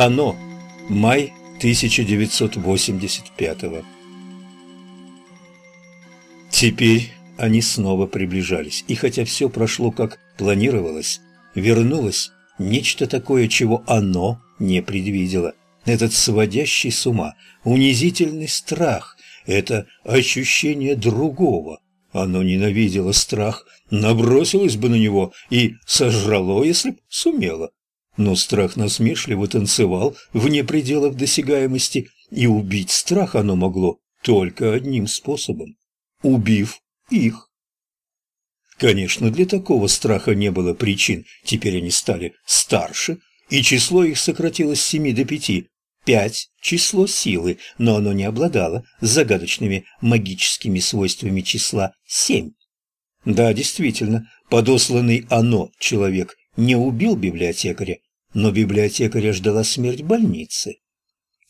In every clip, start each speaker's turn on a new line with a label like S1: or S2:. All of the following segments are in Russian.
S1: Оно. Май 1985 Теперь они снова приближались, и хотя все прошло как планировалось, вернулось нечто такое, чего оно не предвидело. Этот сводящий с ума, унизительный страх, это ощущение другого. Оно ненавидело страх, набросилось бы на него и сожрало, если б сумело. Но страх насмешливо танцевал вне пределов досягаемости, и убить страх оно могло только одним способом – убив их. Конечно, для такого страха не было причин, теперь они стали старше, и число их сократилось с семи до пяти. Пять – число силы, но оно не обладало загадочными магическими свойствами числа семь. Да, действительно, подосланный оно человек не убил библиотекаря, но библиотекаря ждала смерть больницы.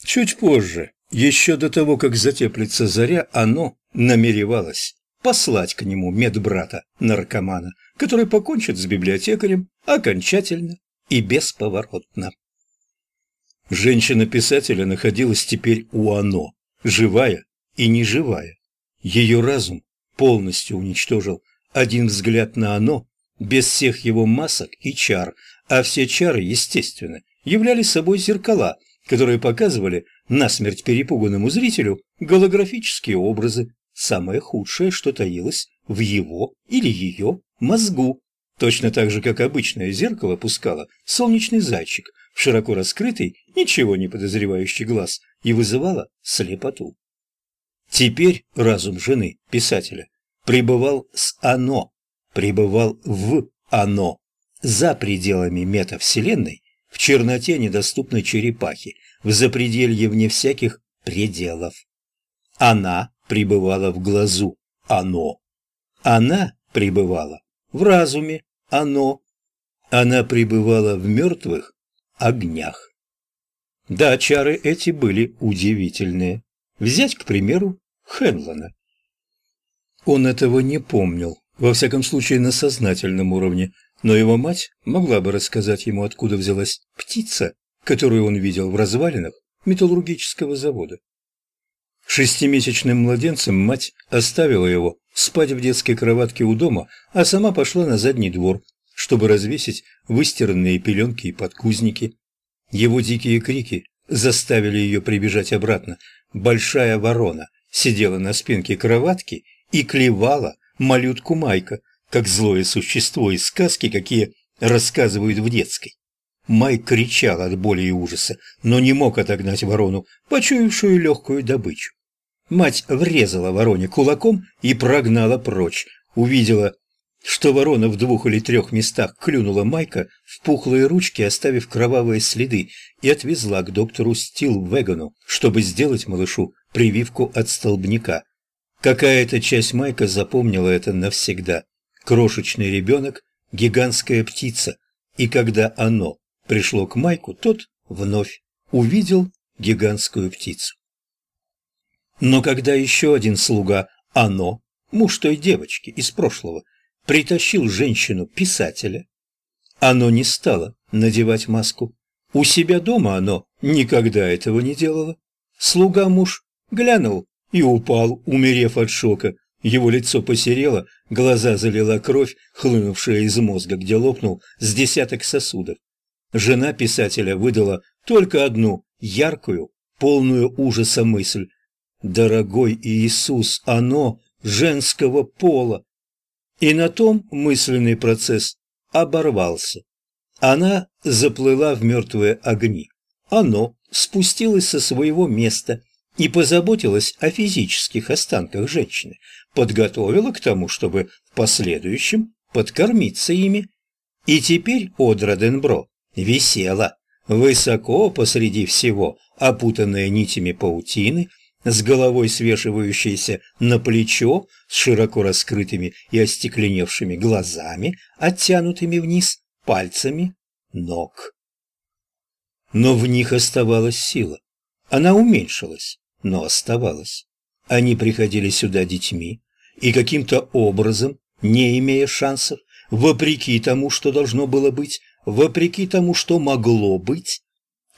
S1: Чуть позже, еще до того, как затеплится заря, оно намеревалось послать к нему медбрата-наркомана, который покончит с библиотекарем окончательно и бесповоротно. Женщина-писателя находилась теперь у оно, живая и неживая. Ее разум полностью уничтожил один взгляд на оно, без всех его масок и чар, а все чары, естественно, являлись собой зеркала, которые показывали насмерть перепуганному зрителю голографические образы, самое худшее, что таилось в его или ее мозгу, точно так же, как обычное зеркало пускало солнечный зайчик в широко раскрытый, ничего не подозревающий глаз и вызывало слепоту. Теперь разум жены, писателя, пребывал с «оно», пребывал в «оно», за пределами метавселенной, в черноте недоступной черепахи, в запределье вне всяких пределов. Она пребывала в глазу «оно». Она пребывала в разуме «оно». Она пребывала в мертвых огнях. Да, чары эти были удивительные. Взять, к примеру, Хенлона. Он этого не помнил, во всяком случае на сознательном уровне, но его мать могла бы рассказать ему, откуда взялась птица, которую он видел в развалинах металлургического завода. Шестимесячным младенцем мать оставила его спать в детской кроватке у дома, а сама пошла на задний двор, чтобы развесить выстиранные пеленки и подкузники. Его дикие крики заставили ее прибежать обратно. Большая ворона сидела на спинке кроватки и клевала малютку Майка, как злое существо из сказки, какие рассказывают в детской. Майк кричал от боли и ужаса, но не мог отогнать ворону, почуявшую легкую добычу. Мать врезала вороне кулаком и прогнала прочь. Увидела, что ворона в двух или трех местах клюнула Майка в пухлые ручки, оставив кровавые следы, и отвезла к доктору Стилвегану, чтобы сделать малышу прививку от столбняка. Какая-то часть Майка запомнила это навсегда. Крошечный ребенок – гигантская птица, и когда оно пришло к Майку, тот вновь увидел гигантскую птицу. Но когда еще один слуга, оно, муж той девочки из прошлого, притащил женщину-писателя, оно не стало надевать маску. У себя дома оно никогда этого не делало. Слуга-муж глянул и упал, умерев от шока. Его лицо посерело, глаза залила кровь, хлынувшая из мозга, где лопнул с десяток сосудов. Жена писателя выдала только одну яркую, полную ужаса мысль. Дорогой Иисус, оно женского пола. И на том мысленный процесс оборвался. Она заплыла в мертвые огни. Оно спустилось со своего места и позаботилась о физических останках женщины, подготовила к тому, чтобы в последующем подкормиться ими. И теперь Одра Денбро висела высоко посреди всего, опутанная нитями паутины, с головой свешивающейся на плечо, с широко раскрытыми и остекленевшими глазами, оттянутыми вниз пальцами ног. Но в них оставалась сила. Она уменьшилась, но оставалась. Они приходили сюда детьми, и каким-то образом, не имея шансов, вопреки тому, что должно было быть, вопреки тому, что могло быть,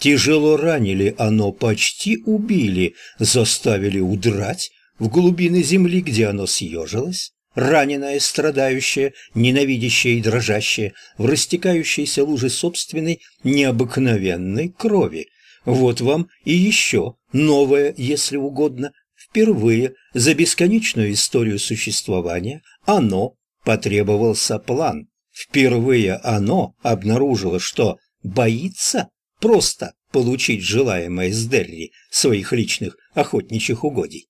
S1: Тяжело ранили оно, почти убили, заставили удрать в глубины земли, где оно съежилось, раненое, страдающее, ненавидящее и дрожащее, в растекающейся луже собственной необыкновенной крови. Вот вам и еще новое, если угодно, впервые за бесконечную историю существования оно потребовался план. Впервые оно обнаружило, что боится просто получить желаемое из Дерри своих личных охотничьих угодий.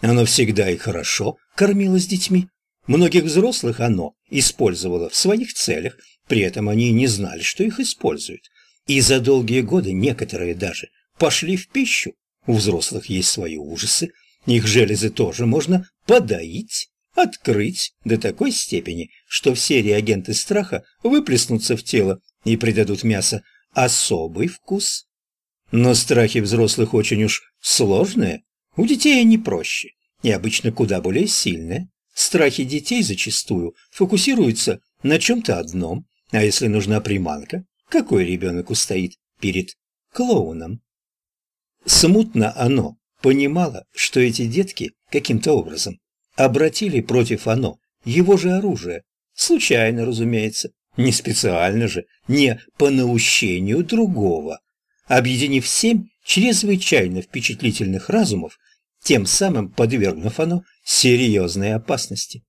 S1: Оно всегда и хорошо кормилось детьми. Многих взрослых оно использовало в своих целях, при этом они не знали, что их используют. И за долгие годы некоторые даже пошли в пищу. У взрослых есть свои ужасы, их железы тоже можно подоить, открыть до такой степени, что все реагенты страха выплеснутся в тело и придадут мясо особый вкус. Но страхи взрослых очень уж сложные, у детей они проще и обычно куда более сильные. Страхи детей зачастую фокусируются на чем-то одном, а если нужна приманка, какой ребенок устоит перед клоуном? Смутно оно понимало, что эти детки каким-то образом обратили против оно его же оружие, случайно, разумеется, не специально же, не по наущению другого, объединив семь чрезвычайно впечатлительных разумов, тем самым подвергнув оно серьезной опасности.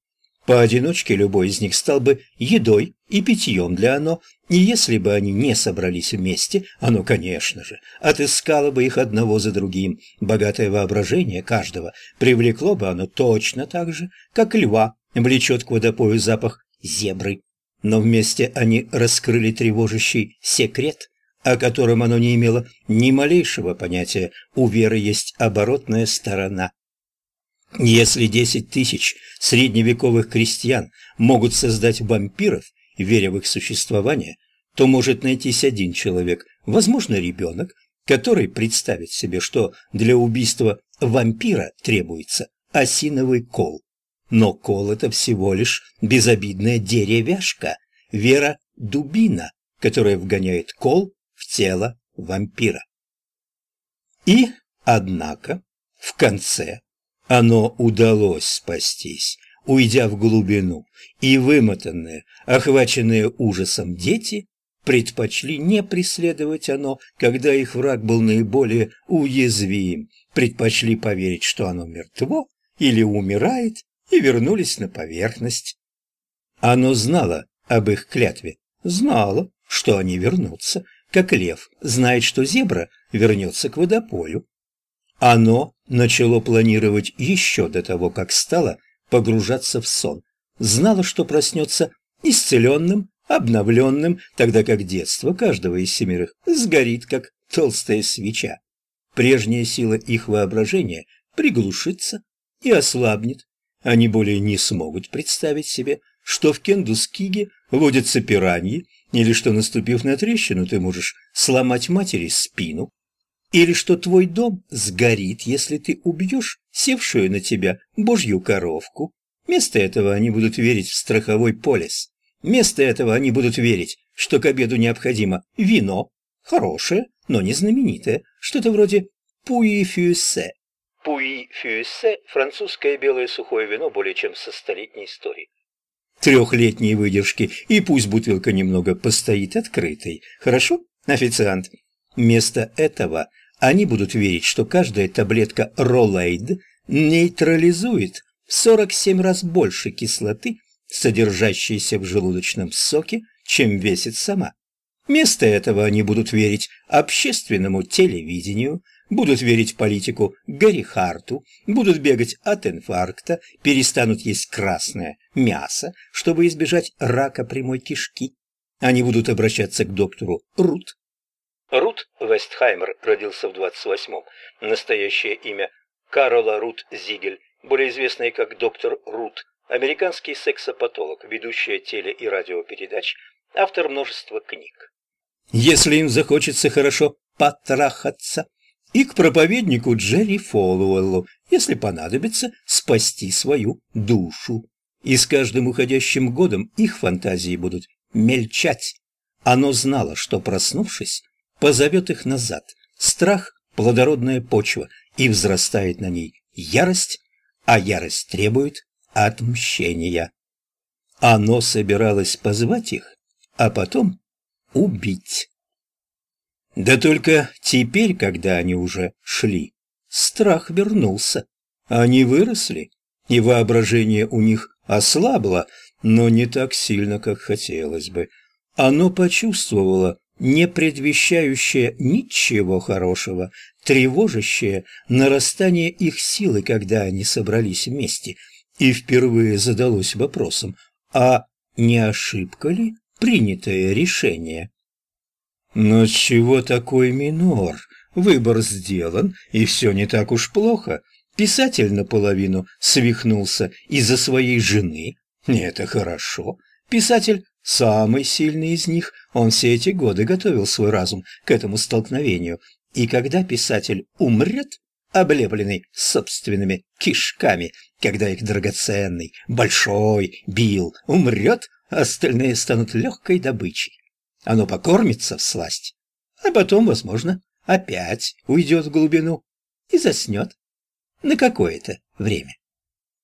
S1: Поодиночке любой из них стал бы едой и питьем для оно, и если бы они не собрались вместе, оно, конечно же, отыскало бы их одного за другим. Богатое воображение каждого привлекло бы оно точно так же, как льва влечет к водопою запах зебры но вместе они раскрыли тревожащий секрет, о котором оно не имело ни малейшего понятия. У веры есть оборотная сторона. Если десять тысяч средневековых крестьян могут создать вампиров, веря в их существование, то может найтись один человек, возможно, ребенок, который представит себе, что для убийства вампира требуется осиновый кол. Но кол — это всего лишь безобидная деревяшка, вера — дубина, которая вгоняет кол в тело вампира. И, однако, в конце оно удалось спастись, уйдя в глубину, и вымотанные, охваченные ужасом дети предпочли не преследовать оно, когда их враг был наиболее уязвим, предпочли поверить, что оно мертво или умирает, и вернулись на поверхность. Оно знало об их клятве, знало, что они вернутся, как лев знает, что зебра вернется к водопою. Оно начало планировать еще до того, как стало погружаться в сон. Знало, что проснется исцеленным, обновленным, тогда как детство каждого из семерых сгорит, как толстая свеча. Прежняя сила их воображения приглушится и ослабнет, они более не смогут представить себе, что в Кендускиге водятся пираньи, или что, наступив на трещину, ты можешь сломать матери спину, или что твой дом сгорит, если ты убьешь севшую на тебя божью коровку. Вместо этого они будут верить в страховой полис. Вместо этого они будут верить, что к обеду необходимо вино, хорошее, но не знаменитое, что-то вроде пуи-фюссе, Пуи-фюссе – французское белое сухое вино более чем со столетней историей. Трехлетней выдержки, и пусть бутылка немного постоит открытой. Хорошо, официант? Вместо этого они будут верить, что каждая таблетка Ролейд нейтрализует в 47 раз больше кислоты, содержащейся в желудочном соке, чем весит сама. Вместо этого они будут верить общественному телевидению – будут верить политику Гарри Харту, будут бегать от инфаркта, перестанут есть красное мясо, чтобы избежать рака прямой кишки. Они будут обращаться к доктору Рут. Рут Вестхаймер родился в 28-м. Настоящее имя Карола Рут Зигель, более известный как доктор Рут, американский сексопатолог, ведущая теле- и радиопередач, автор множества книг. Если им захочется хорошо потрахаться, и к проповеднику Джерри Фолуэллу, если понадобится, спасти свою душу. И с каждым уходящим годом их фантазии будут мельчать. Оно знало, что, проснувшись, позовет их назад. Страх – плодородная почва, и взрастает на ней ярость, а ярость требует отмщения. Оно собиралось позвать их, а потом убить. Да только теперь, когда они уже шли, страх вернулся. Они выросли, и воображение у них ослабло, но не так сильно, как хотелось бы. Оно почувствовало не предвещающее ничего хорошего, тревожащее нарастание их силы, когда они собрались вместе, и впервые задалось вопросом, а не ошибка ли принятое решение? Но чего такой минор? Выбор сделан, и все не так уж плохо. Писатель наполовину свихнулся из-за своей жены. Это хорошо. Писатель самый сильный из них. Он все эти годы готовил свой разум к этому столкновению. И когда писатель умрет, облепленный собственными кишками, когда их драгоценный, большой Билл умрет, остальные станут легкой добычей. Оно покормится в сласть, а потом, возможно, опять уйдет в глубину и заснет на какое-то время.